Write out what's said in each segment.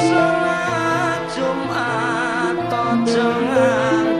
Tiang kakung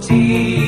tea.